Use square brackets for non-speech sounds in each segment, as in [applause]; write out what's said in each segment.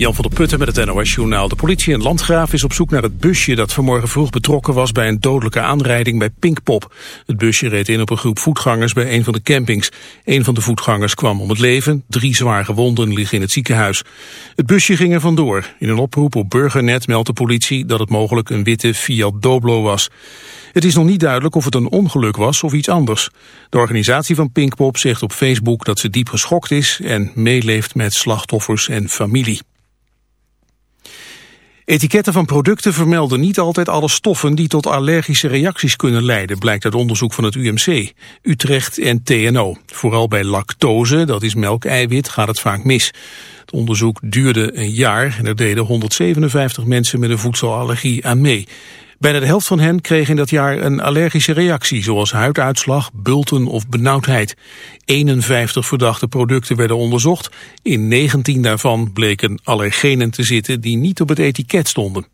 Jan van der Putten met het NOS-journaal. De politie in Landgraaf is op zoek naar het busje dat vanmorgen vroeg betrokken was bij een dodelijke aanrijding bij Pinkpop. Het busje reed in op een groep voetgangers bij een van de campings. Een van de voetgangers kwam om het leven, drie zwaar gewonden liggen in het ziekenhuis. Het busje ging er vandoor. In een oproep op Burgernet meldt de politie dat het mogelijk een witte Fiat Doblo was. Het is nog niet duidelijk of het een ongeluk was of iets anders. De organisatie van Pinkpop zegt op Facebook dat ze diep geschokt is en meeleeft met slachtoffers en familie. Etiketten van producten vermelden niet altijd alle stoffen die tot allergische reacties kunnen leiden, blijkt uit onderzoek van het UMC, Utrecht en TNO. Vooral bij lactose, dat is melkeiwit, gaat het vaak mis. Het onderzoek duurde een jaar en er deden 157 mensen met een voedselallergie aan mee. Bijna de helft van hen kreeg in dat jaar een allergische reactie, zoals huiduitslag, bulten of benauwdheid. 51 verdachte producten werden onderzocht. In 19 daarvan bleken allergenen te zitten die niet op het etiket stonden.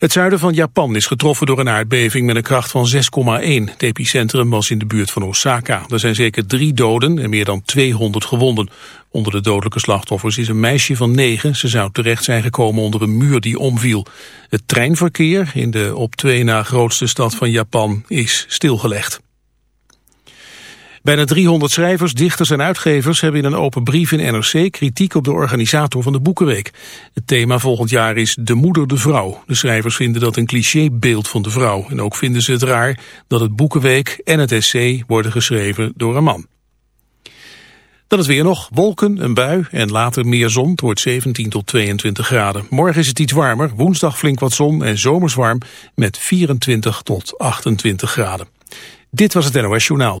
Het zuiden van Japan is getroffen door een aardbeving met een kracht van 6,1. Het epicentrum was in de buurt van Osaka. Er zijn zeker drie doden en meer dan 200 gewonden. Onder de dodelijke slachtoffers is een meisje van negen. Ze zou terecht zijn gekomen onder een muur die omviel. Het treinverkeer in de op twee na grootste stad van Japan is stilgelegd. Bijna 300 schrijvers, dichters en uitgevers hebben in een open brief in NRC kritiek op de organisator van de Boekenweek. Het thema volgend jaar is De Moeder de Vrouw. De schrijvers vinden dat een clichébeeld van de vrouw. En ook vinden ze het raar dat het Boekenweek en het essay worden geschreven door een man. Dan is weer nog wolken, een bui en later meer zon. Het wordt 17 tot 22 graden. Morgen is het iets warmer, woensdag flink wat zon en zomers warm met 24 tot 28 graden. Dit was het NOS Journaal.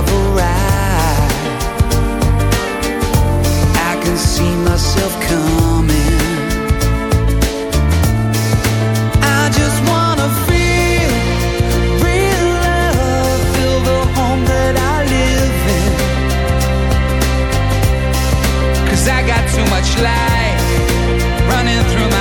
too much light running through my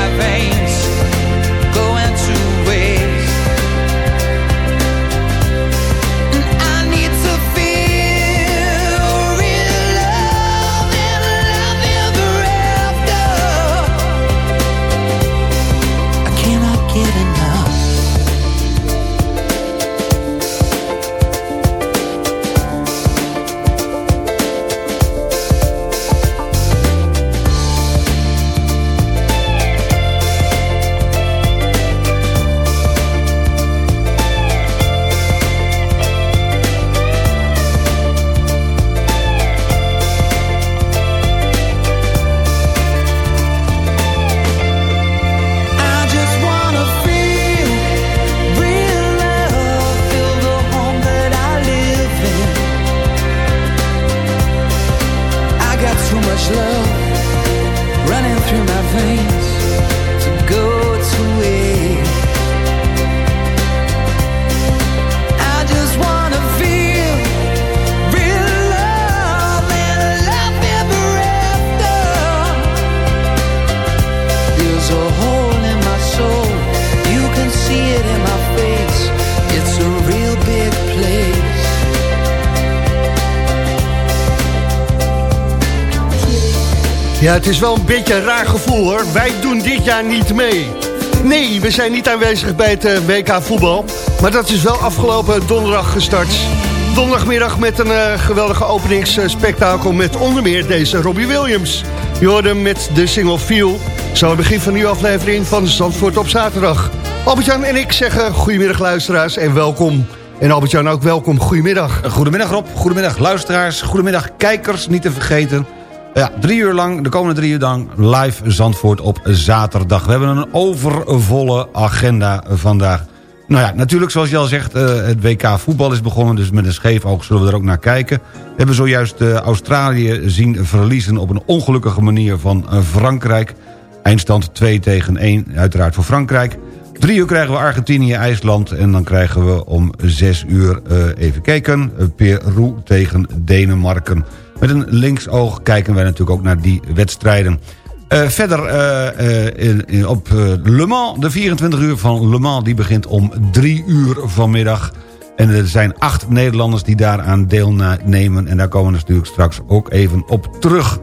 Het is wel een beetje een raar gevoel hoor. Wij doen dit jaar niet mee. Nee, we zijn niet aanwezig bij het eh, WK voetbal. Maar dat is wel afgelopen donderdag gestart. Donderdagmiddag met een eh, geweldige openingsspektakel... met onder meer deze Robbie Williams. Je met de single Feel. Zo het begin van een nieuwe aflevering van Zandvoort op zaterdag. Albert-Jan en ik zeggen goedemiddag luisteraars en welkom. En Albert-Jan ook welkom, goedemiddag. Goedemiddag Rob, goedemiddag luisteraars, goedemiddag kijkers, niet te vergeten. Ja, drie uur lang, de komende drie uur lang, live Zandvoort op zaterdag. We hebben een overvolle agenda vandaag. Nou ja, natuurlijk zoals je al zegt, eh, het WK voetbal is begonnen... dus met een scheef oog zullen we er ook naar kijken. We hebben zojuist uh, Australië zien verliezen op een ongelukkige manier van uh, Frankrijk. Eindstand 2 tegen 1, uiteraard voor Frankrijk. Drie uur krijgen we Argentinië, IJsland... en dan krijgen we om zes uur, even kijken, Peru tegen Denemarken... Met een linksoog kijken wij natuurlijk ook naar die wedstrijden. Uh, verder in, in, op Le Mans, de 24 uur van Le Mans... die begint om 3 uur vanmiddag. En er zijn acht Nederlanders die daaraan deelnemen. En daar komen we natuurlijk straks ook even op terug.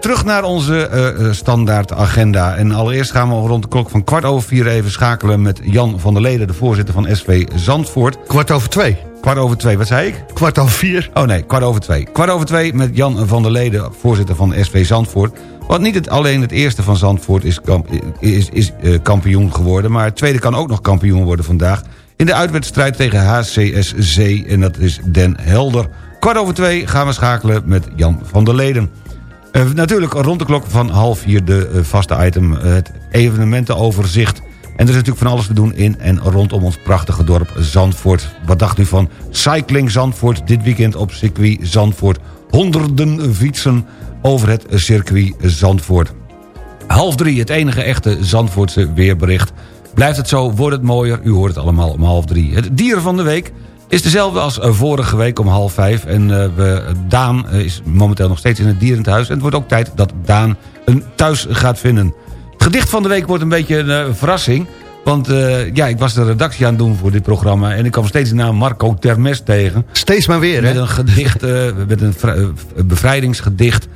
terug naar onze standaard agenda. En allereerst gaan we rond de klok van kwart over vier even schakelen... met Jan van der Leden, de voorzitter van SV Zandvoort. Kwart over twee. Kwart over twee, wat zei ik? Kwart over vier. Oh nee, kwart over twee. Kwart over twee met Jan van der Leden, voorzitter van SV Zandvoort. Want niet het, alleen het eerste van Zandvoort is, kamp, is, is uh, kampioen geworden... maar het tweede kan ook nog kampioen worden vandaag... in de uitwedstrijd tegen HCSC en dat is Den Helder. Kwart over twee gaan we schakelen met Jan van der Leden. Uh, natuurlijk rond de klok van half vier de uh, vaste item... het evenementenoverzicht... En er is natuurlijk van alles te doen in en rondom ons prachtige dorp Zandvoort. Wat dacht u van Cycling Zandvoort dit weekend op circuit Zandvoort? Honderden fietsen over het circuit Zandvoort. Half drie, het enige echte Zandvoortse weerbericht. Blijft het zo, wordt het mooier, u hoort het allemaal om half drie. Het dier van de week is dezelfde als vorige week om half vijf. En uh, we, Daan is momenteel nog steeds in het dierenthuis. En het wordt ook tijd dat Daan een thuis gaat vinden. Gedicht van de week wordt een beetje een uh, verrassing. Want uh, ja, ik was de redactie aan het doen voor dit programma... en ik kwam steeds de naam Marco Termes tegen. Steeds maar weer, Met hè? een gedicht, uh, met een bevrijdingsgedicht...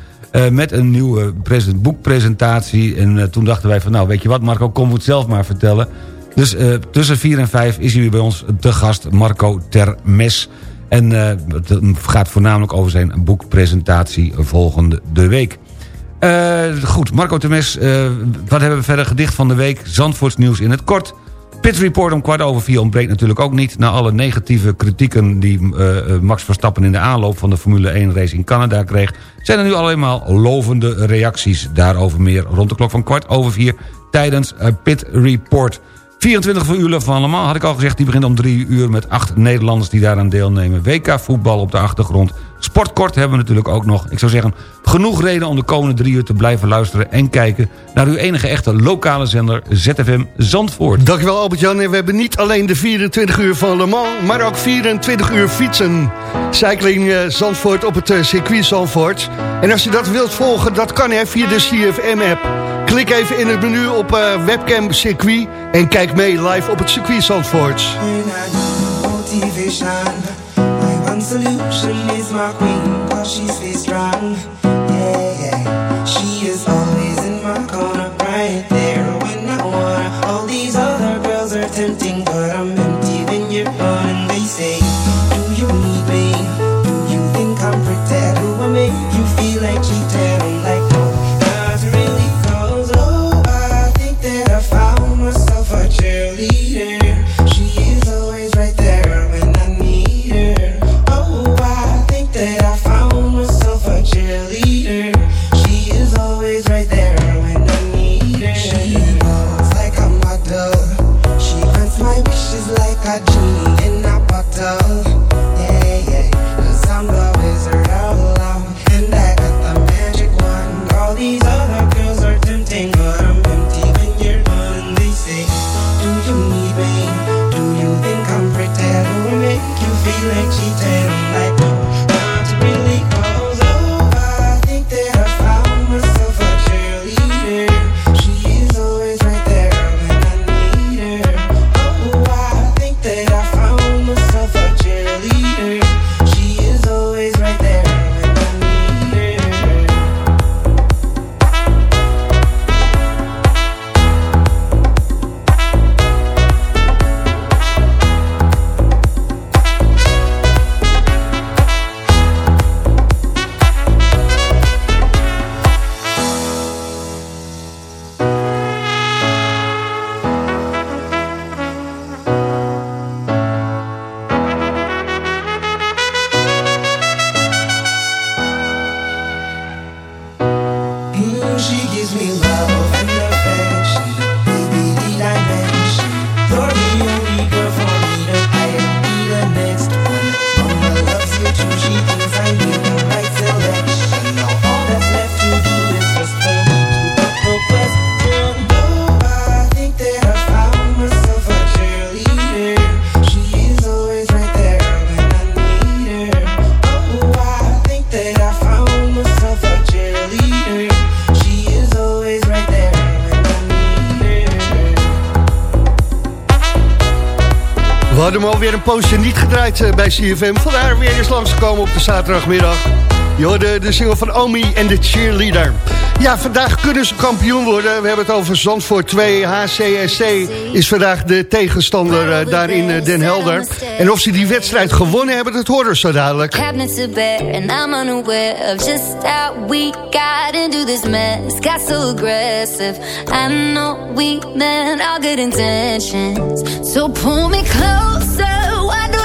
met een nieuwe boekpresentatie. En toen dachten wij van, nou, weet je wat Marco, kom het zelf maar vertellen. Dus tussen 4 en 5 is hij bij ons te gast, Marco Termes... En het gaat voornamelijk over zijn boekpresentatie volgende de week. Uh, goed, Marco Temes, uh, wat hebben we verder? Gedicht van de week, Zandvoorts nieuws in het kort. Pit Report om kwart over vier ontbreekt natuurlijk ook niet... na alle negatieve kritieken die uh, Max Verstappen in de aanloop... van de Formule 1 race in Canada kreeg... zijn er nu allemaal lovende reacties. Daarover meer rond de klok van kwart over vier... tijdens Pit Report... 24 uur van allemaal had ik al gezegd, die begint om drie uur met acht Nederlanders die daaraan deelnemen. WK voetbal op de achtergrond. Sportkort hebben we natuurlijk ook nog. Ik zou zeggen, genoeg reden om de komende drie uur te blijven luisteren en kijken naar uw enige echte lokale zender ZFM Zandvoort. Dankjewel Albert-Jan. En we hebben niet alleen de 24 uur van Le Mans, maar ook 24 uur fietsen. Cycling uh, Zandvoort op het uh, circuit Zandvoort. En als je dat wilt volgen, dat kan hè, via de CFM-app. Klik even in het menu op uh, webcam circuit en kijk mee live op het circuit Zandvoort. solution is my queen, cause she stays strong. Poosje niet gedraaid eh, bij CFM. Vandaar weer eens langsgekomen op de zaterdagmiddag. Je hoorde de single van Omi en de cheerleader. Ja, vandaag kunnen ze kampioen worden. We hebben het over Zandvoort 2. HCSC is vandaag de tegenstander eh, daar in eh, Den Helder. En of ze die wedstrijd gewonnen hebben, dat horen we zo dadelijk. I'm intentions. So pull me closer.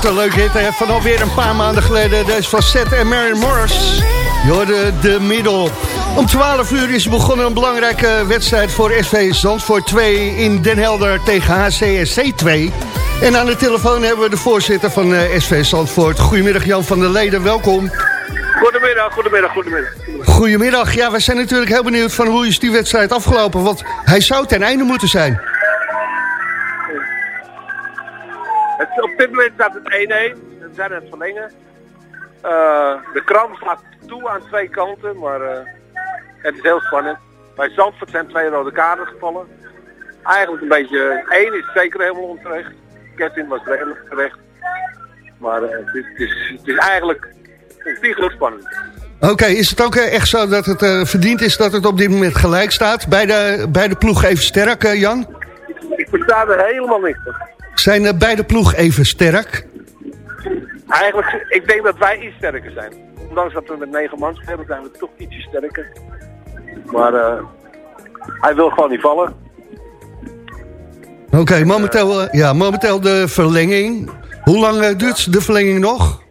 Wat een leuk hit hè, van alweer een paar maanden geleden. Dat is van Seth en Mary Morris. Je hoorde de middel. Om 12 uur is begonnen een belangrijke wedstrijd voor SV Zandvoort 2 in Den Helder tegen HCSC 2. En aan de telefoon hebben we de voorzitter van eh, SV Zandvoort. Goedemiddag Jan van der Leden, welkom. Goedemiddag, goedemiddag, goedemiddag. Goedemiddag, ja we zijn natuurlijk heel benieuwd van hoe is die wedstrijd afgelopen. Want hij zou ten einde moeten zijn. Dit moment staat het 1-1. We zijn aan het verlengen. Eh, de krant staat toe aan twee kanten, maar eh, het is heel spannend. Bij Zandvoort zijn twee rode kaarten gevallen. Eigenlijk een beetje, één is zeker helemaal onterecht. Kevin was redelijk terecht. Maar eh, het, is, het, is, eigenlijk ontiegelijk spannend. Oké, is het ook echt zo dat het verdiend is dat het op dit moment gelijk staat? Bij de, bij de ploeg even sterk, Jan? Ik versta er helemaal niks van. Zijn eh, beide ploeg even sterk? Eigenlijk, ik denk dat wij iets sterker zijn. Ondanks dat we met negen man spelen, zijn we toch ietsje sterker. Maar eh, hij wil gewoon niet vallen. Oké, momenteel, eh, ja, momenteel de verlenging. Hoe lang duurt de verlenging nog?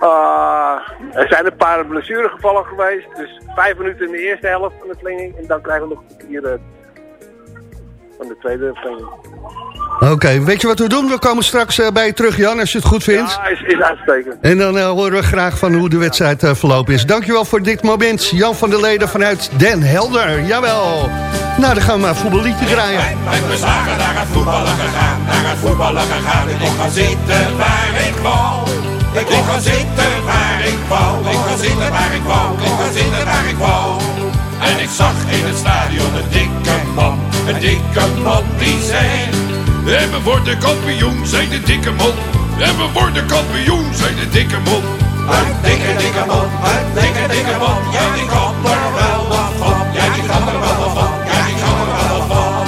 Uh, er zijn een paar blessuregevallen geweest. Dus vijf minuten in de eerste helft van de verlenging. En dan krijgen we nog vier uh, van de tweede verlenging. Oké, weet je wat we doen? We komen straks eh, bij je terug, Jan, als je het goed vindt. Ja, is, is uitstekend. En dan eh, horen we graag van hoe de wedstrijd eh, verlopen is. Dankjewel voor dit moment. Jan van der Leden vanuit Den Helder. Jawel. Nou, dan gaan we maar een voetballiedje draaien. Met mijn zagen naar het voetballen gegaan, naar het voetballen gegaan. Ik ga zitten waar ik wou. Ik ga zitten waar ik wou. Ik ga zitten waar ik wou. Ik ga zitten waar ik wou. En ik zag in het stadion een dikke man, een dikke man die zei... En we worden kampioen, zei de dikke man. En we worden kampioen, zei de dikke man. Een dikke, dikke man, een dikke, dikke man. Ja, die kan er wel wat van. Ja, die kan er wel wat van. Ja, die kan er wel wat van.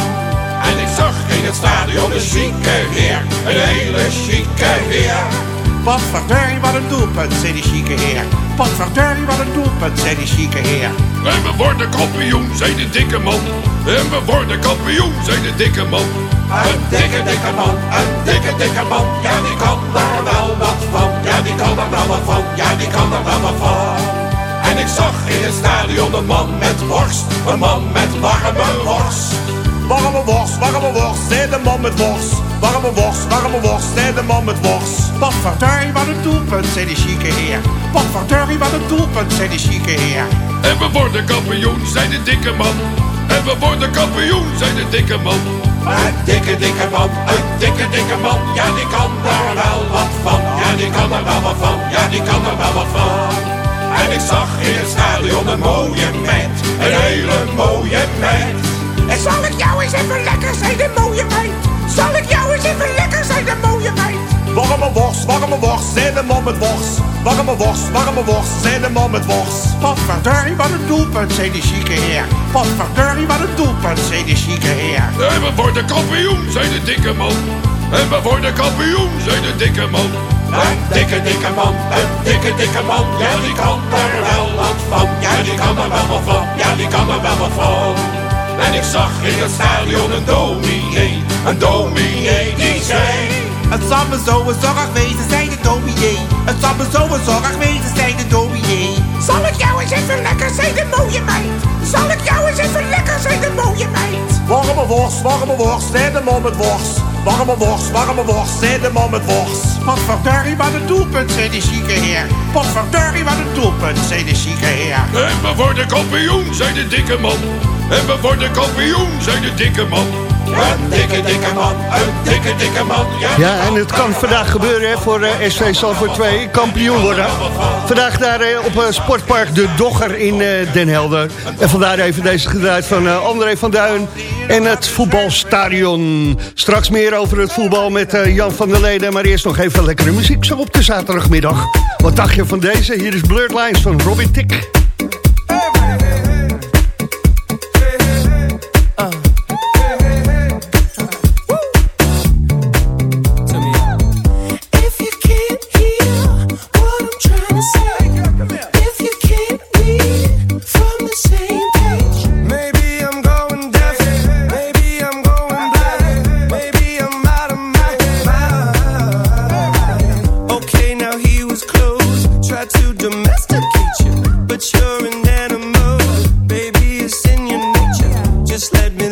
En ik zag in het stadion een chique heer. Een hele chique heer. Wat verdorie, wat een doelpunt, zei die chique heer. Potverdurrie, wat een doelpunt, zei die chique heer. En we worden kampioen, zei de dikke man. En we worden kampioen, zei de dikke man. Een dikke, dikke man, een dikke, dikke man. Ja, die kan daar wel wat van. Ja, die kan er wel wat van. Ja, die kan er wel wat van. En ik zag in het stadion een man met worst. Een man met warme worst. Warme worst, warme worst, zei de man met worst. Warme worst, warme worst, zei de man met worst. Potverdurrie, wat een doelpunt, zei die chique heer. Potverdurrie, wat een doelpunt, zei die chique heer. En we worden kampioen, zei de dikke man. En we worden kampioen, zei de dikke man. Een dikke, dikke man, een dikke, dikke man. Ja, die kan daar wel wat van. Ja, die kan er wel wat van. Ja, die kan er wel wat van. En ik zag in het stadion een mooie meid. Een hele mooie meid. En zal ik jou eens even lekker zijn, de mooie meid? Zal ik jou eens even lekker zijn, de mooie meid? Warme worst, warme worst, zei de man met worst. Warme worst, warme worst, zei de man met worst. Potverdurrie, wat een doelpunt, zei die chique heer. Potverdurrie, wat een doelpunt, zei die chique heer. En we worden kampioen, zei de dikke man. En we worden kampioen, zei de dikke man. Een dikke, dikke man, een dikke, dikke man. Ja, die kan er wel wat van. Ja, die kan er wel wat van. Ja, die kan er wel wat van. En ik zag in het stadion een dominee. Een dominee die zei... Het zal me zo een zorg wezen, zei de dominee. Het zal me zo een zorg wezen, zei de dominee. Zal ik jou eens even lekker, zei de mooie meid. Zal ik jou eens even lekker, zei de mooie meid. Warme worst, warme worst, zei de man met worst. Warme worst, warme worst, zei de man met worst. Potverdurrie, wat een doelpunt, zei de chique heer. Potverdurrie, wat een doelpunt, zei de chique heer. En we worden kampioen, zei de dikke man. En we worden kampioen, zei de dikke man. Een dikke, dikke man, een dikke, dikke man. Ja, en het kan vandaag gebeuren hè, voor eh, SV Salford 2, kampioen worden. Vandaag daar eh, op eh, Sportpark De Dogger in Den Helder. En vandaar even deze gedraaid van André van Duin en het voetbalstadion. Straks meer over het voetbal met Jan van der Leden. Maar eerst nog even lekkere muziek zo op de zaterdagmiddag. Wat dacht je van deze? Hier is Blurred Lines van Robin Tick. Just let me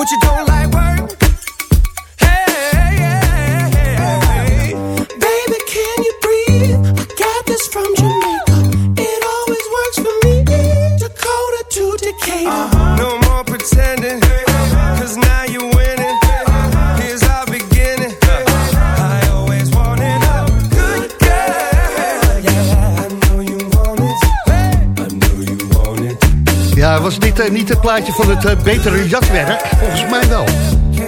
What you don't like Eh, niet het plaatje van het eh, betere jatwerk? Volgens mij wel.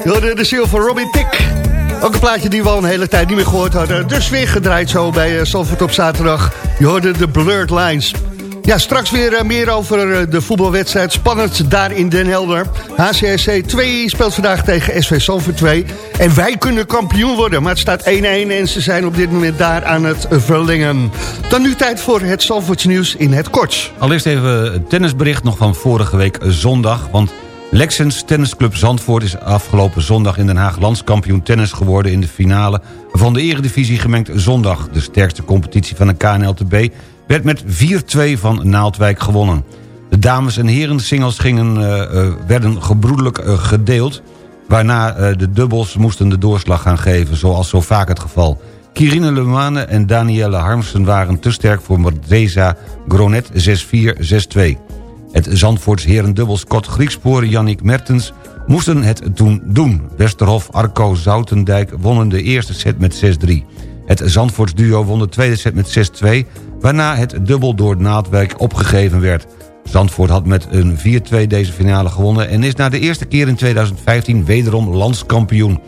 Je de ziel van Robin Tick. Ook een plaatje die we al een hele tijd niet meer gehoord hadden. Dus weer gedraaid zo bij uh, Zandvoort op zaterdag. Je hoorde de Blurred Lines. Ja, straks weer eh, meer over eh, de voetbalwedstrijd. Spannend daar in Den Helder. HCSC 2 speelt vandaag tegen SV Zandvoort 2. En wij kunnen kampioen worden. Maar het staat 1-1 en ze zijn op dit moment daar aan het verlengen. Dan nu tijd voor het Zandvoorts nieuws in het kort. Allereerst even het tennisbericht nog van vorige week zondag. Want Lexens Tennisclub Zandvoort is afgelopen zondag in Den Haag landskampioen tennis geworden in de finale van de eredivisie gemengd zondag. De sterkste competitie van de KNLTB werd met 4-2 van Naaldwijk gewonnen. De dames en heren singles gingen, uh, uh, werden gebroedelijk uh, gedeeld... waarna de dubbels moesten de doorslag gaan geven, zoals zo vaak het geval. Kirine Lemane en Danielle Harmsen waren te sterk voor Mordeza Gronet 6-4, 6-2. Het Zandvoorts herendubbel Scott Griekspoor Yannick Mertens moesten het toen doen. Westerhof Arco Zoutendijk wonnen de eerste set met 6-3. Het Zandvoorts duo won de tweede set met 6-2... waarna het dubbel door Naaldwijk opgegeven werd. Zandvoort had met een 4-2 deze finale gewonnen... en is na de eerste keer in 2015 wederom landskampioen.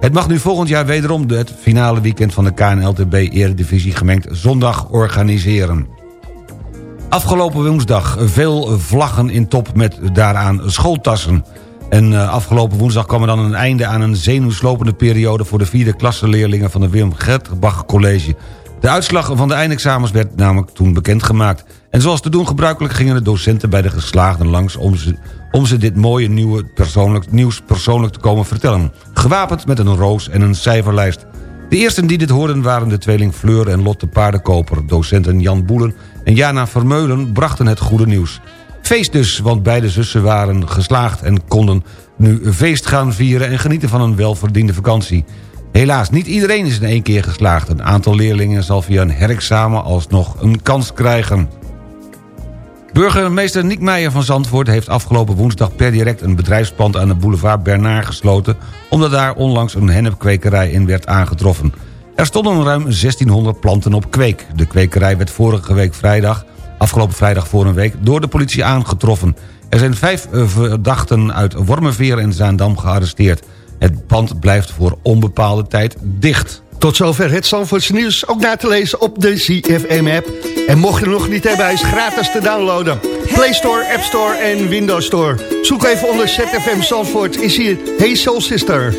Het mag nu volgend jaar wederom het finale weekend van de KNLTB Eredivisie gemengd zondag organiseren. Afgelopen woensdag veel vlaggen in top met daaraan schooltassen. En uh, afgelopen woensdag kwam er dan een einde aan een zenuwslopende periode... voor de vierde klasseleerlingen van de Willem Gertbach College. De uitslag van de eindexamens werd namelijk toen bekendgemaakt. En zoals te doen gebruikelijk gingen de docenten bij de geslaagden langs... om ze, om ze dit mooie nieuwe persoonlijk, nieuws persoonlijk te komen vertellen. Gewapend met een roos en een cijferlijst. De eersten die dit hoorden waren de tweeling Fleur en Lotte Paardenkoper. Docenten Jan Boelen en Jana Vermeulen brachten het goede nieuws. Feest dus, want beide zussen waren geslaagd... en konden nu feest gaan vieren en genieten van een welverdiende vakantie. Helaas, niet iedereen is in één keer geslaagd. Een aantal leerlingen zal via een herexamen alsnog een kans krijgen. Burgemeester Niek Meijer van Zandvoort heeft afgelopen woensdag per direct een bedrijfspand aan de boulevard Bernard gesloten... omdat daar onlangs een hennepkwekerij in werd aangetroffen. Er stonden ruim 1600 planten op kweek. De kwekerij werd vorige week vrijdag, afgelopen vrijdag voor een week, door de politie aangetroffen. Er zijn vijf verdachten uit Wormerveer en Zaandam gearresteerd. Het pand blijft voor onbepaalde tijd dicht. Tot zover het Zandvoortse nieuws. Ook na te lezen op de CFM-app. En mocht je er nog niet hebben, hij is gratis te downloaden. Play Store, App Store en Windows Store. Zoek even onder ZFM Zandvoort. Is hier Hey Soul Sister.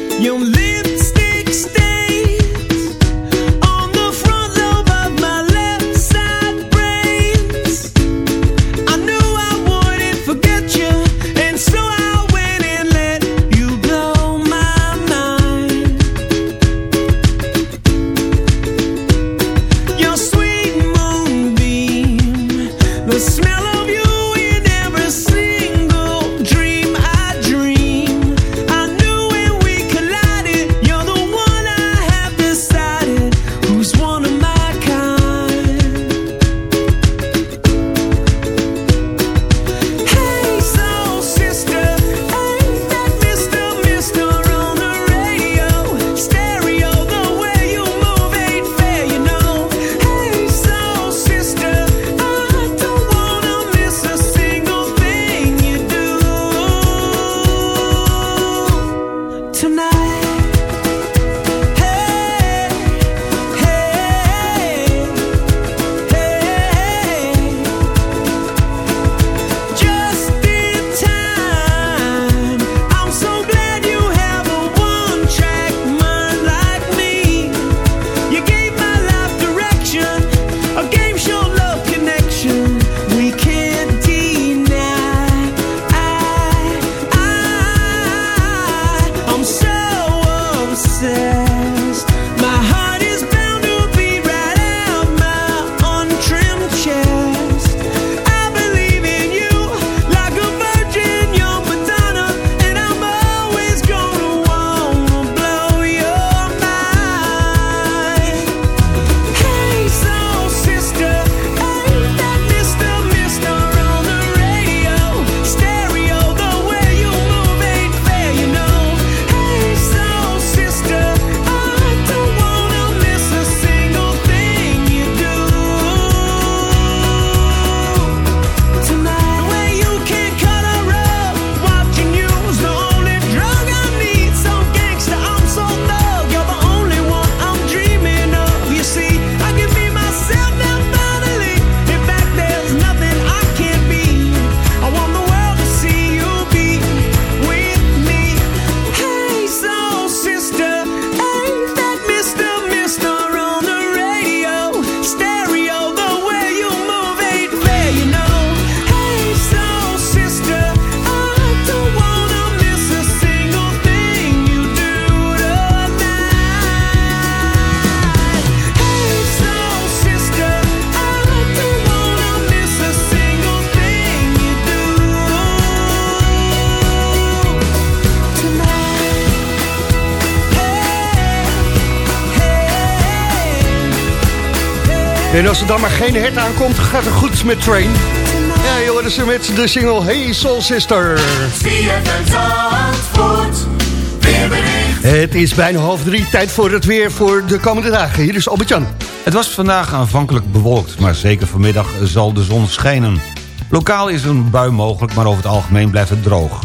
En als er dan maar geen hert aankomt, gaat het goed met Train. Ja, je hoorde ze met de single Hey Soul Sister. Het is bijna half drie, tijd voor het weer voor de komende dagen. Hier is Albert-Jan. Het was vandaag aanvankelijk bewolkt, maar zeker vanmiddag zal de zon schijnen. Lokaal is een bui mogelijk, maar over het algemeen blijft het droog.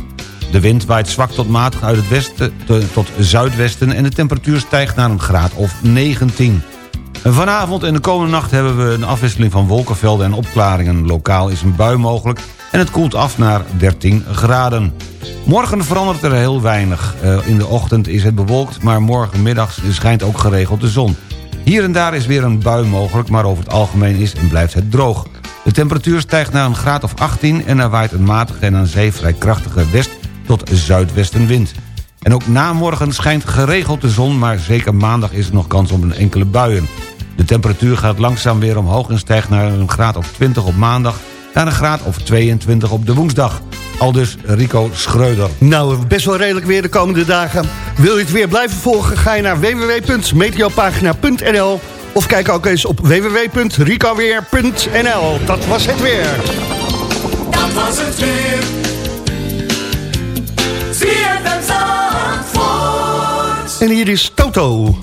De wind waait zwak tot matig uit het westen tot zuidwesten... en de temperatuur stijgt naar een graad of 19. Vanavond en de komende nacht hebben we een afwisseling van wolkenvelden en opklaringen. Lokaal is een bui mogelijk en het koelt af naar 13 graden. Morgen verandert er heel weinig. Uh, in de ochtend is het bewolkt, maar morgenmiddag schijnt ook geregeld de zon. Hier en daar is weer een bui mogelijk, maar over het algemeen is en blijft het droog. De temperatuur stijgt naar een graad of 18 en er waait een matige en aan zee vrij krachtige west- tot zuidwestenwind. En ook na morgen schijnt geregeld de zon, maar zeker maandag is er nog kans op een enkele buien. De temperatuur gaat langzaam weer omhoog en stijgt naar een graad of 20 op maandag... naar een graad of 22 op de woensdag. Al dus Rico Schreuder. Nou, best wel redelijk weer de komende dagen. Wil je het weer blijven volgen, ga je naar www.meteopagina.nl... of kijk ook eens op www.ricoweer.nl. Dat was het weer. Dat was het weer. En hier is Toto.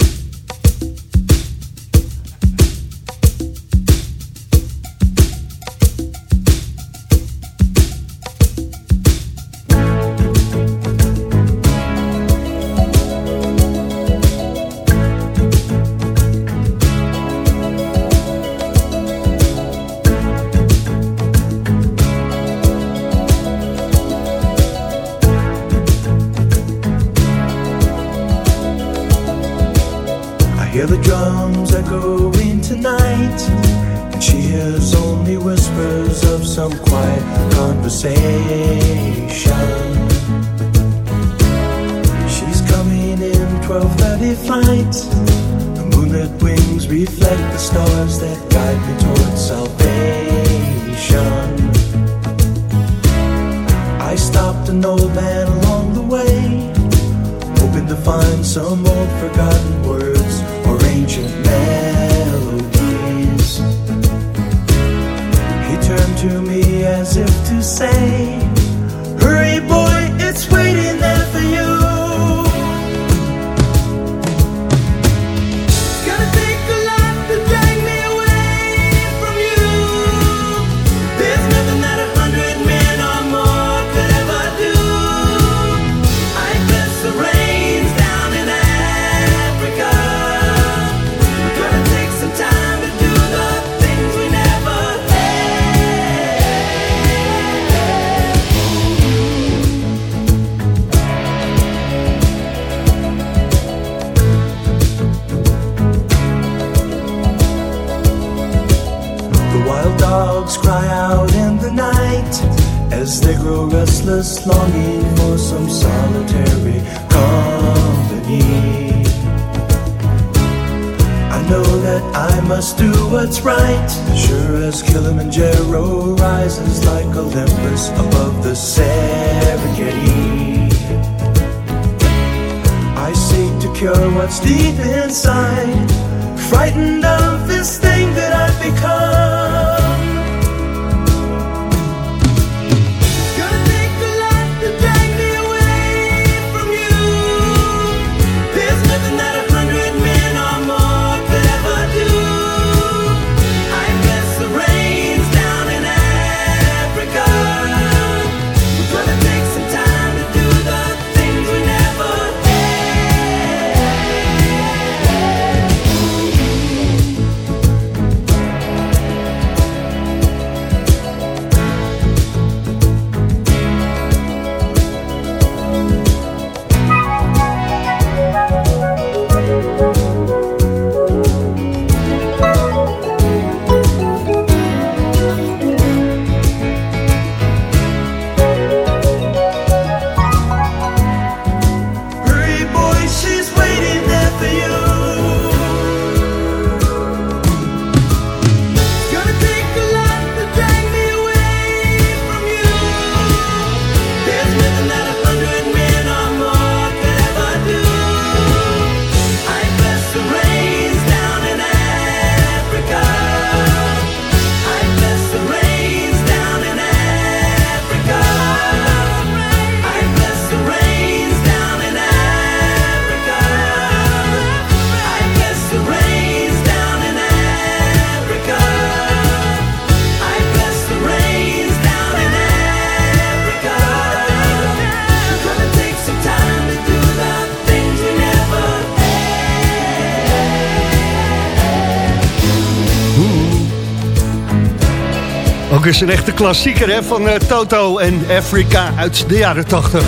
Eens een echte klassieker hè, van eh, Toto en Afrika uit de jaren 80.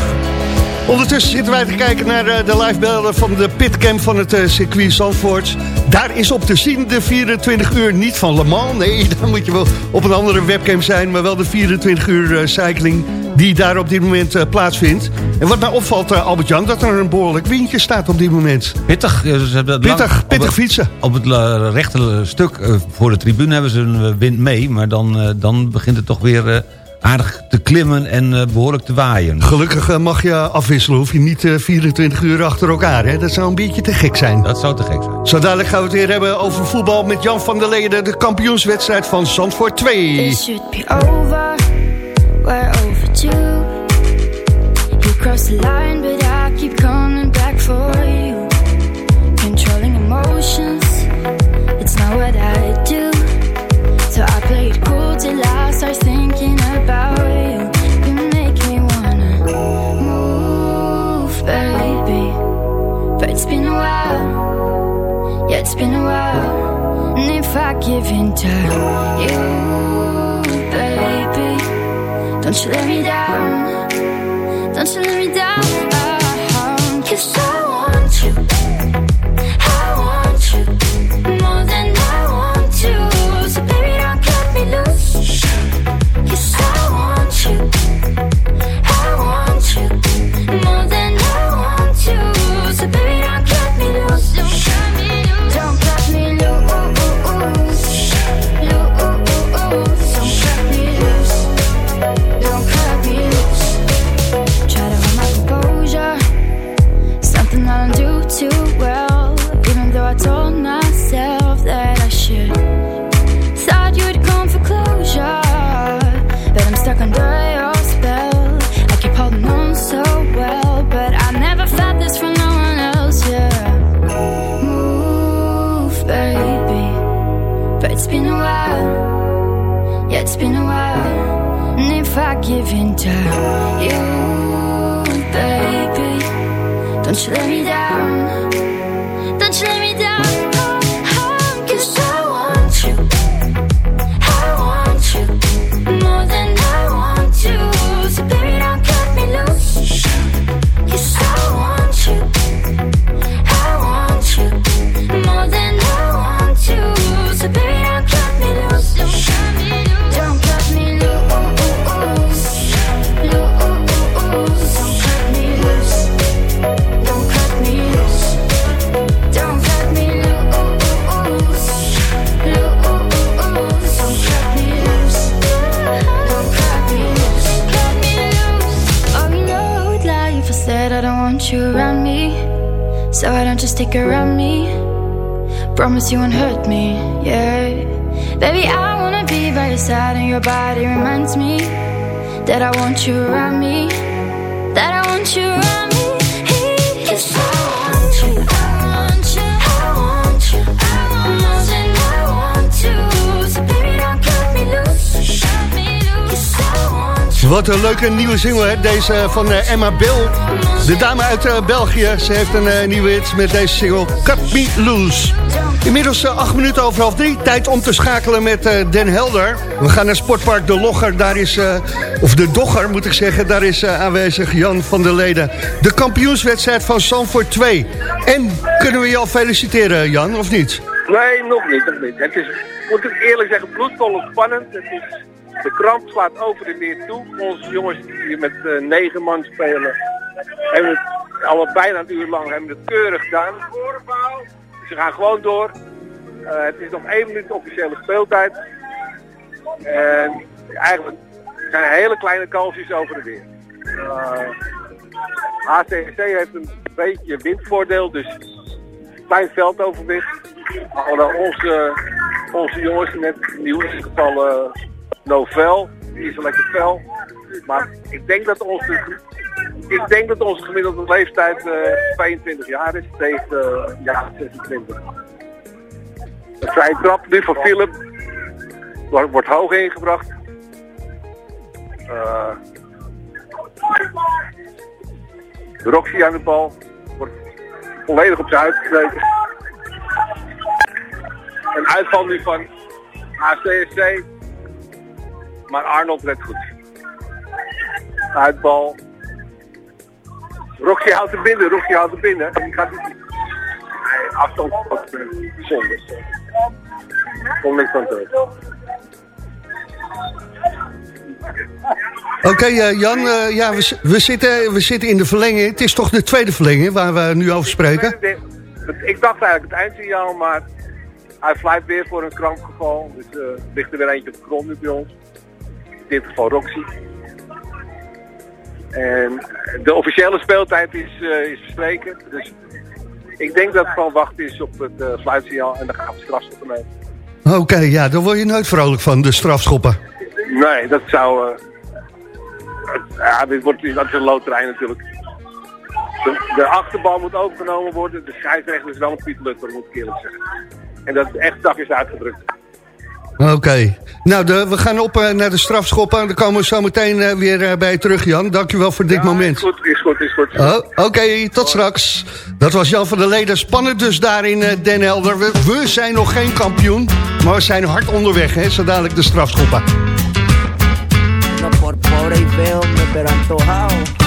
Ondertussen zitten wij te kijken naar eh, de livebeelden van de pitcam van het eh, circuit Zandvoort. Daar is op te zien de 24 uur niet van Le Mans. Nee, [laughs] dan moet je wel op een andere webcam zijn. Maar wel de 24 uur cycling die daar op dit moment eh, plaatsvindt. En wat mij opvalt, eh, Albert-Jan, dat er een behoorlijk windje staat op dit moment. Pittig. ja, ze hebben dat Pittig, lang- pittig op het- fietsen. Op het eh, rechte stuk eh, voor de tribune hebben ze een eh, wind mee. Maar dan, eh, dan begint het toch weer eh, aardig te klimmen en eh, behoorlijk te waaien. Gelukkig eh, mag je afwisselen, hoef je niet eh, 24 uur achter elkaar. Hè? Dat zou een beetje te gek zijn. Dat zou te gek zijn. Zo dadelijk gaan we het weer hebben over voetbal met Jan van der Leden. De kampioenswedstrijd van Zandvoort 2. Crossed the line, but I keep coming back for you. Controlling emotions, it's not what I do. So I play it cool till I start thinking about you. You make me wanna move, baby. But it's been a while, yeah, it's been a while. And if I give in to you, baby, don't you let me down. Don't you Promise you won't hurt me, yeah. Baby, I wanna be by your side, and your body reminds me that I want you around me. That I want you around me. Cause I want you, I want you, I want you, I want than I want. So baby, don't cut me loose. Cut me loose. You. Wat een leuke nieuwe single, hè? Deze van eh, Emma Bill. De dame uit eh, België. Ze heeft een eh, nieuwe hit met deze single Cut Me Loose. Inmiddels eh, acht minuten over half drie. Tijd om te schakelen met eh, Den Helder. We gaan naar Sportpark De Logger. Daar is, eh, of De Dogger moet ik zeggen, daar is eh, aanwezig Jan van der Leden. De kampioenswedstrijd van Sanford 2. En kunnen we je al feliciteren, Jan, of niet? Nee, nog niet, nog niet. Het is, moet ik eerlijk zeggen, bloedvol spannend. Het is, de kramp slaat over en weer toe. Onze jongens die hier met eh, negen man spelen, hebben het al bijna een uur lang hebben het keurig gedaan. Ze gaan gewoon door. Eh, het is nog één minuut officiële speeltijd. En eigenlijk zijn er hele kleine kansjes over de weer. Eh HCC heeft een beetje windvoordeel, dus klein veldoverwicht. Hoewel onze, onze jongens net nieuw is gevallen Novel, die is lekker fel. Maar ik denk dat onze, ik denk dat onze gemiddelde leeftijd eh 22 jaar is tegen uh, jaar 26. Een vrije trap nu van Philip. Wordt, hoog ingebracht. Eh Roxy aan de bal. Wordt volledig op zijn huid gekregen. Een uitval nu van ACSC. Maar Arnold redt goed. Uitbal. Roxy houdt er binnen, Roxy houdt er binnen. Die gaat niet... Nee, afstand. Zonde. Kom niks van terug. Oké, eh, Jan, eh, ja, we, zitten, we zitten in de verlenging. Het is toch de tweede verlenging waar we nu over spreken? Ik dacht eigenlijk het eindsignaal, maar hij fluit weer voor een krampgeval. Dus eh ligt er weer eentje op de grond nu bij ons. In dit geval Roxy. En de officiële speeltijd is, eh, is verstreken. Dus ik denk dat het gewoon wachten is op het eh, fluitsignaal en dan gaan we strafstoppen nemen. Oké, ja, daar word je nooit vrolijk van, de strafschoppen. Nee, dat zou... eh, ja, dit wordt dat is een loterij natuurlijk. De, de achterbal moet overgenomen worden. De scheidsrechter is wel een Piet Lutter, moet ik eerlijk zeggen. En dat is echt zachtjes uitgedrukt. Oké. Nou, de, we gaan op eh, naar de strafschoppen. Dan komen we zo meteen eh, weer eh, bij je terug, Jan. Dankjewel voor dit moment. Is goed, is goed, is goed. Oh, Oké, tot straks. Dat was Jan van der Leden. Spannend dus daar in Den Helder. We, we zijn nog geen kampioen, maar we zijn hard onderweg, hè, zo dadelijk de strafschoppen. No por pobre y feo, me pero antojado.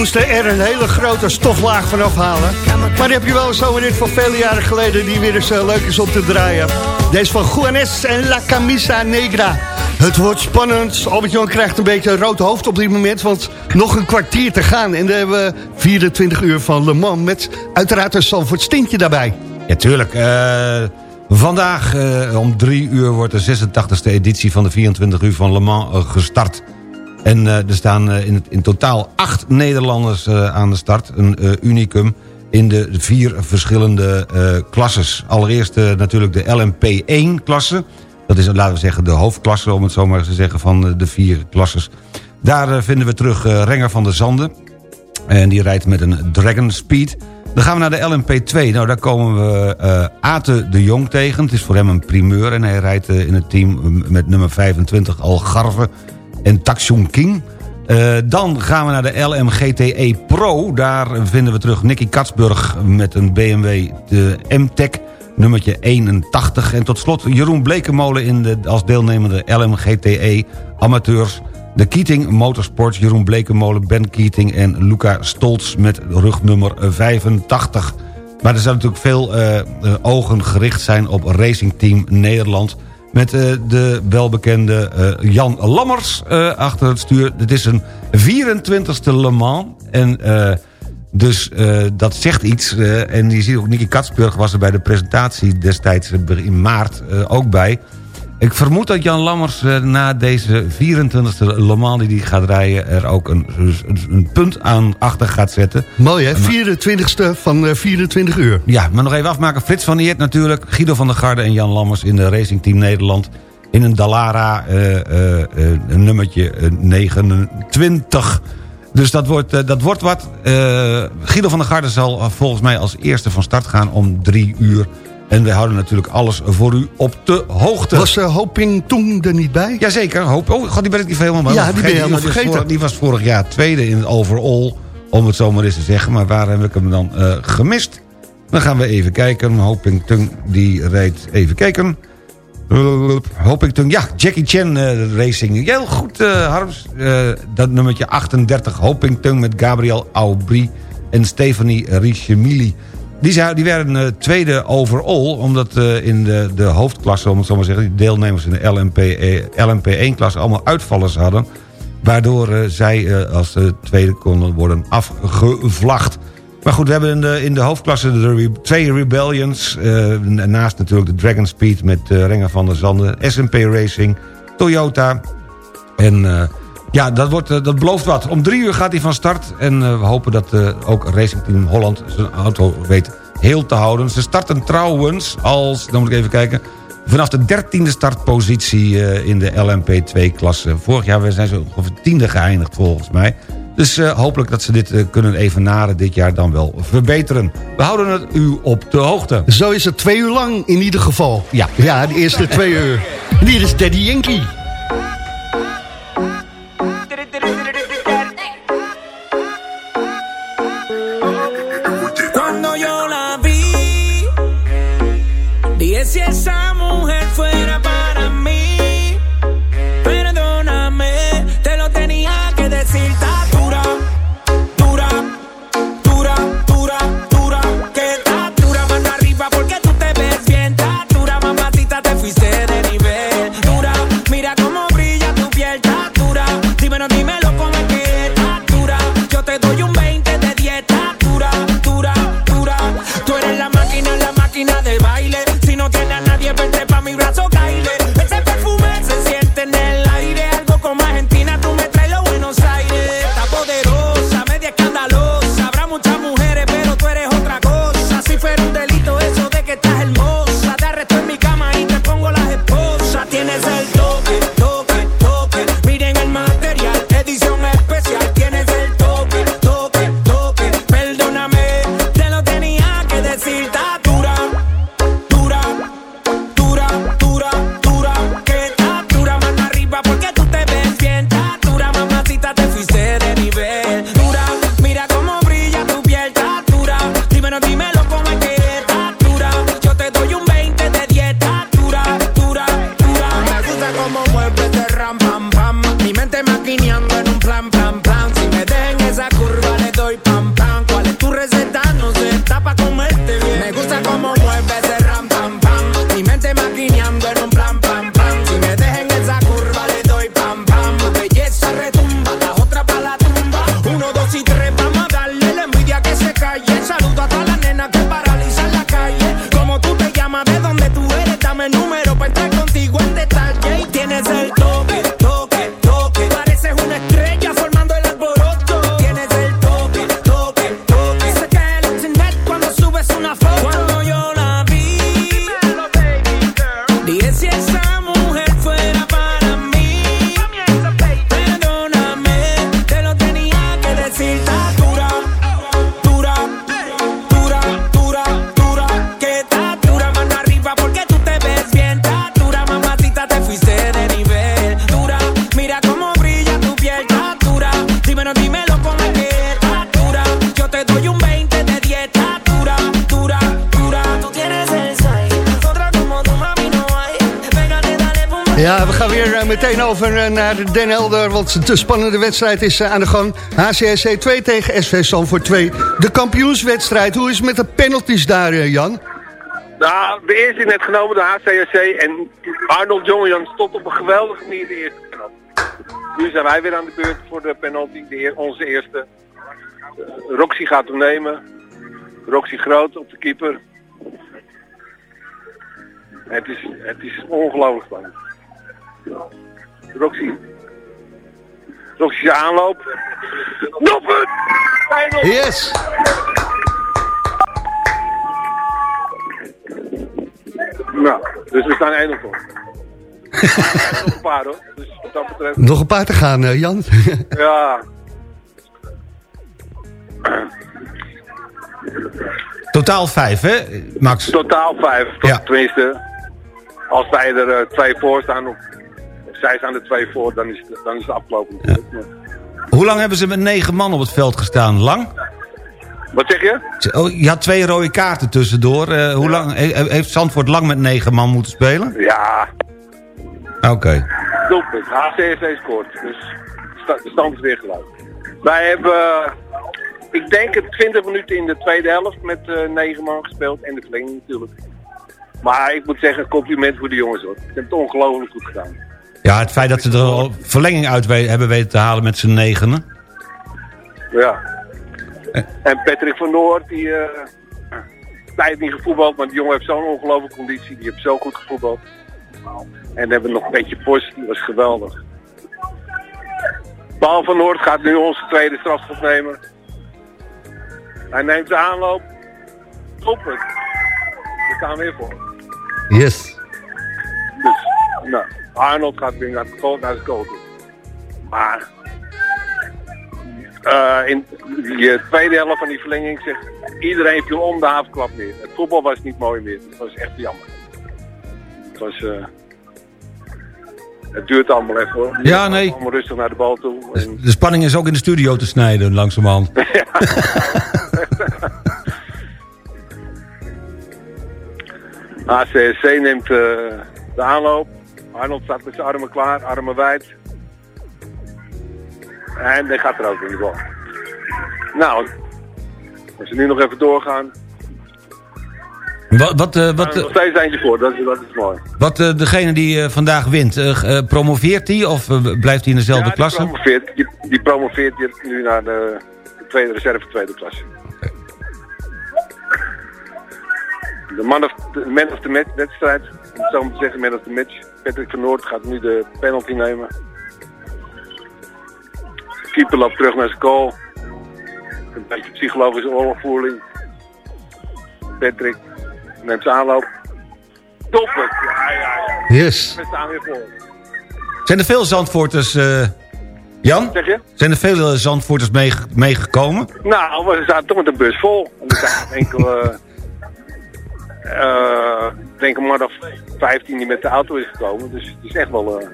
moesten er een hele grote stoflaag van afhalen. Maar heb je wel zo'n dit van vele jaren geleden... die weer eens eh, leuk is om te draaien. Deze van Juanes en La Camisa Negra. Het wordt spannend. Albert-Jan krijgt een beetje een rood hoofd op dit moment... want nog een kwartier te gaan. En dan hebben we 24 uur van Le Mans... met uiteraard een Zandvoort stintje daarbij. Ja, tuurlijk. Eh, vandaag eh, om drie uur wordt de 86e editie van de 24 uur van Le Mans gestart. En eh, er staan eh, in, in totaal acht Nederlanders eh, aan de start. Een unicum. in de vier verschillende klasses. Allereerst natuurlijk de LMP1-klasse. Dat is, laten we zeggen, de hoofdklasse, om het zo maar te zeggen, van de vier klasses. Daar vinden we terug Renger van der Zanden. En die rijdt met een Dragon Speed. Dan gaan we naar de LMP2. Nou, daar komen we eh Ate de Jong tegen. Het is voor hem een primeur en hij rijdt in het team met nummer 25 Algarve en Taxung King. Eh, dan gaan we naar de LMGTE Pro. Daar vinden we terug Nicky Katsburg met een BMW M-Tech nummertje 81. En tot slot Jeroen Blekemolen in de, als deelnemende LMGTE Amateurs. De Keating Motorsports, Jeroen Blekemolen, Ben Keating en Luca Stolz met rugnummer 85. Maar er zijn natuurlijk veel eh, eh, ogen gericht zijn op Racing Team Nederland... met eh, de welbekende eh, Jan Lammers eh, achter het stuur. Het is een 24e Le Mans en... dus dat zegt iets. en je ziet ook, Nicky Katsburg was er bij de presentatie destijds in maart ook bij. Ik vermoed dat Jan Lammers eh, na deze 24e Le Mans die gaat rijden... er ook een, een, punt aan achter gaat zetten. Mooi hè, 24ste van eh, 24 uur. Ja, maar nog even afmaken. Frits van Eert natuurlijk. Guido van der Garde en Jan Lammers in de Racing Team Nederland. In een Dallara eh, eh, eh, nummertje eh, 29. Dus dat wordt, eh, dat wordt wat. Eh, Guido van der Garde zal eh, volgens mij als eerste van start gaan om drie uur. En wij houden natuurlijk alles voor u op de hoogte. Was uh, Hoping toen er niet bij? Jazeker. Hoop, oh, god, die ben ik niet helemaal Ja, die ben je helemaal was vergeten. vorig- die was vorig jaar tweede in het overall. Om het zo maar eens te zeggen. Maar waar heb ik hem dan eh, gemist? Dan gaan we even kijken. Hopington, die rijdt... Even kijken. Hopington, ja, Jackie Chan eh, Racing. Heel goed, Harms. Dat nummertje 38, Hopington met Gabriel Aubry en Stephanie Richemili. Die, zou, die werden eh, tweede overall, omdat eh, in de, de hoofdklasse, om het zo maar te zeggen... die deelnemers in de LMP, eh, LMP1-klasse allemaal uitvallers hadden... waardoor zij als de tweede konden worden afgevlacht. Maar goed, we hebben in de, in de hoofdklasse de twee Rebellions. eh, naast natuurlijk de Dragon Speed met Renger van der Zanden. SMP Racing, Toyota. En ja, dat, wordt, eh, dat belooft wat. Om drie uur gaat hij van start. En eh, we hopen dat eh, ook Racing Team Holland zijn auto weet heel te houden. Ze starten trouwens als, dan moet ik even kijken... vanaf de dertiende startpositie in de LMP2-klasse. Vorig jaar zijn ze ongeveer tiende geëindigd volgens mij. Dus hopelijk dat ze dit kunnen evenaren dit jaar dan wel verbeteren. We houden het u op de hoogte. Zo is het twee uur lang in ieder geval. Ja. Ja, de eerste twee uur. En Hier is Daddy Yankee. si es Den Helder, want de spannende wedstrijd is eh, aan de gang. HCSC 2 tegen SV Sanford 2. De kampioenswedstrijd, hoe is het met de penalties daar, eh, Jan? Nou, de eerste is net genomen, de HCSC. En Arnold Jongejan stond op een geweldige manier de eerste. Nu zijn wij weer aan de beurt voor de penalty, de onze eerste. Eh, Roxy gaat hem nemen. Roxy groot op de keeper. Het is, het is ongelooflijk spannend. Roxy. Roxy's aanloop. Feyenoord! Yes! Nou, dus we staan 1 voor. [laughs] Nog een paar hoor. Dus wat dat betreft. Nog een paar te gaan, eh, Jan. [laughs] Ja. Totaal vijf, hè, Max? Totaal vijf. Ja. Tenminste, als wij er eh, twee voor staan, zij staan er twee voor, dan is het, dan is het afgelopen. Hoe lang hebben ze met negen man op het veld gestaan? Lang? Wat zeg je? Oh, je had twee rode kaarten tussendoor. Eh, hoe lang, he- heeft Zandvoort lang met negen man moeten spelen? Ja, Oké. doelpunt. HCSC scoort. Dus de stand is weer gelijk. Wij hebben, ik denk het 20 minuten in de tweede helft met eh, negen man gespeeld. En de verlenging natuurlijk. Maar ik moet zeggen, compliment voor de jongens hoor. Ze hebben het ongelooflijk goed gedaan. Ja, het feit dat ze er al verlenging uit hebben weten te halen met z'n negenen. Ja. En Patrick van Noord, die eh tijd niet gevoetbald, maar die jongen heeft zo'n ongelooflijke conditie. Die heeft zo goed gevoetbald. En dan hebben we nog een beetje Post, die was geweldig. Paul van Noord gaat nu onze tweede strafschop nemen. Hij neemt de aanloop. Doelpunt. We staan weer voor. Yes. Dus, nou, Arnold gaat weer naar, de goal, naar zijn goal toe. Maar eh, in eh, tweede helft van die verlenging zegt iedereen viel om de havenklap neer. Het voetbal was niet mooi meer. Het was echt jammer. Het was... eh, het duurt allemaal even hoor. Ja, nee. Allemaal rustig naar de bal toe. En, De spanning is ook in de studio te snijden, langzamerhand. [laughs] ACSC [laughs] [laughs] neemt eh, de aanloop. Arnold staat met zijn armen klaar, armen wijd. En hij gaat er ook in de bal. Nou, als we nu nog even doorgaan. Wat, wat, eh, Wat, wat, nog steeds eentje voor, dat is, dat is mooi. wat eh, degene die eh, vandaag wint, promoveert hij of blijft hij in dezelfde ja, die klasse? promoveert, die, die promoveert nu naar de, de tweede reserve tweede klasse. De man of de man of the match wedstrijd, om het zo maar te zeggen, man of the match. Patrick van Noord gaat nu de penalty nemen. Keeper loopt terug naar zijn goal. Een beetje psychologische oorlogvoering. Patrick neemt zijn aanloop. Doelpunt! Ja, ja, ja. Yes. We staan weer voor. Zijn er veel Zandvoorters, eh, Jan? Zeg je? Zijn er veel eh, Zandvoorters meege- meegekomen? Nou, we zaten toch met een bus vol. En er zijn enkele, eh ik denk een man of 15 die met de auto is gekomen. Dus het is echt wel, eh,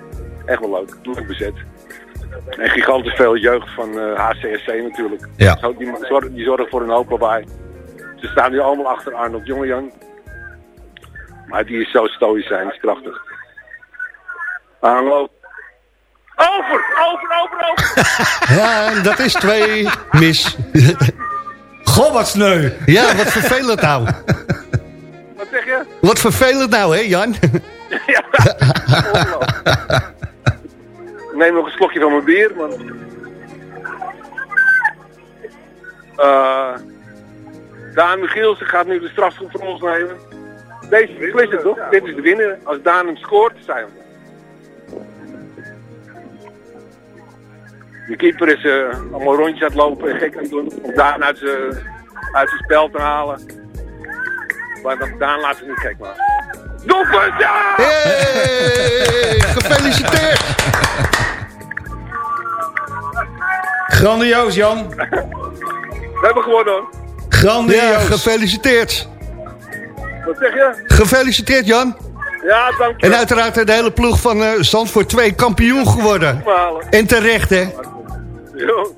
echt wel leuk. Leuk bezet. En gigantisch veel jeugd van eh, HCSC natuurlijk. Ja. Zo, die, zorgen, die zorgen voor een hoop erbij. Ze staan nu allemaal achter Arnold Jongejan. Maar die is zo stoïcijns, krachtig. Aanloop. Over, over, over, over. [laughs] Ja, dat is twee mis. Goh, wat sneu. Ja, wat vervelend nou. Wat zeg je? Wat vervelend nou, hè, Jan? [laughs] Ja, neem nog een slokje van mijn bier, maar... Eh Daan Michielsen gaat nu de strafschop voor ons nemen. Deze beslist het toch? Dit is de winnaar. Als Daan hem scoort, zijn we. De keeper is eh, allemaal rondjes aan het lopen en gek aan het doen. Om Daan uit zijn spel te halen. Maar dan, Daan laat het niet gek maken. Doelpunt, ja! Hey, gefeliciteerd. Grandioos, Jan. We hebben gewonnen hoor. Grandioos. Ja, gefeliciteerd. Wat zeg je? Gefeliciteerd, Jan. Ja, dank je. En uiteraard de hele ploeg van eh Zandvoort 2 kampioen geworden. En terecht, hè? Jo,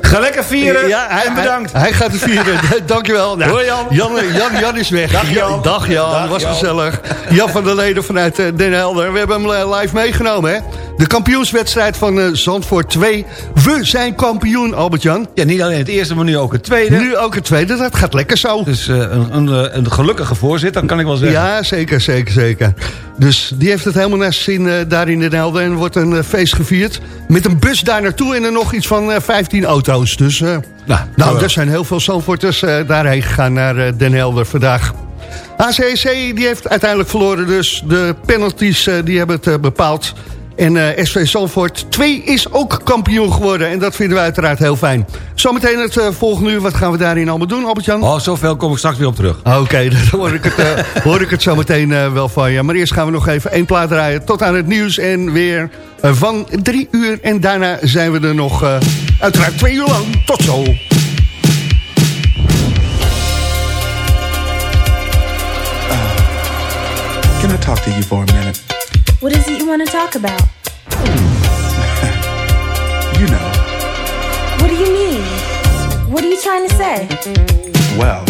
Ga lekker vieren Ja, hij, en bedankt. Hij, hij gaat het vieren. [laughs] Dankjewel. Nou, Hoi, Jan. Jan, Jan. Jan is weg. Dag, Jan. Dag Jan, Dag, was Jan. gezellig. Jan van der Leden vanuit eh, Den Helder. We hebben hem eh, live meegenomen, hè? De kampioenswedstrijd van eh, Zandvoort 2. We zijn kampioen, Albert-Jan. Ja, niet alleen het eerste, maar nu ook het tweede. Nu ook het tweede, dat gaat lekker zo. Dus eh, een, een, een gelukkige voorzitter, kan ik wel zeggen. Ja, zeker, zeker, zeker. Dus die heeft het helemaal naar zijn zin eh, daar in Den Helder. En er wordt een feest gevierd. Met een bus daar naartoe en er nog iets van eh, 15 auto's. Dus nou, geweldig. er zijn heel veel Zandvoorters eh, daarheen gegaan naar eh, Den Helder vandaag. ACC die heeft uiteindelijk verloren, dus de penalties eh, die hebben het bepaald. En eh, SV Zandvoort 2 is ook kampioen geworden. En dat vinden we uiteraard heel fijn. Zometeen het eh, volgende uur. Wat gaan we daarin allemaal doen, Albert-Jan? Oh, zoveel kom ik straks weer op terug. Oké, [laughs] dan hoor ik het, eh, hoor ik het zo meteen eh, wel van je. Maar eerst gaan we nog even één plaat draaien. Tot aan het nieuws en weer van drie uur. En daarna zijn we er nog eh, uiteraard twee uur lang. Tot zo. Can I talk to you for a minute? What is it you want to talk about? [laughs] You know, What do you mean? What are you trying to say? well.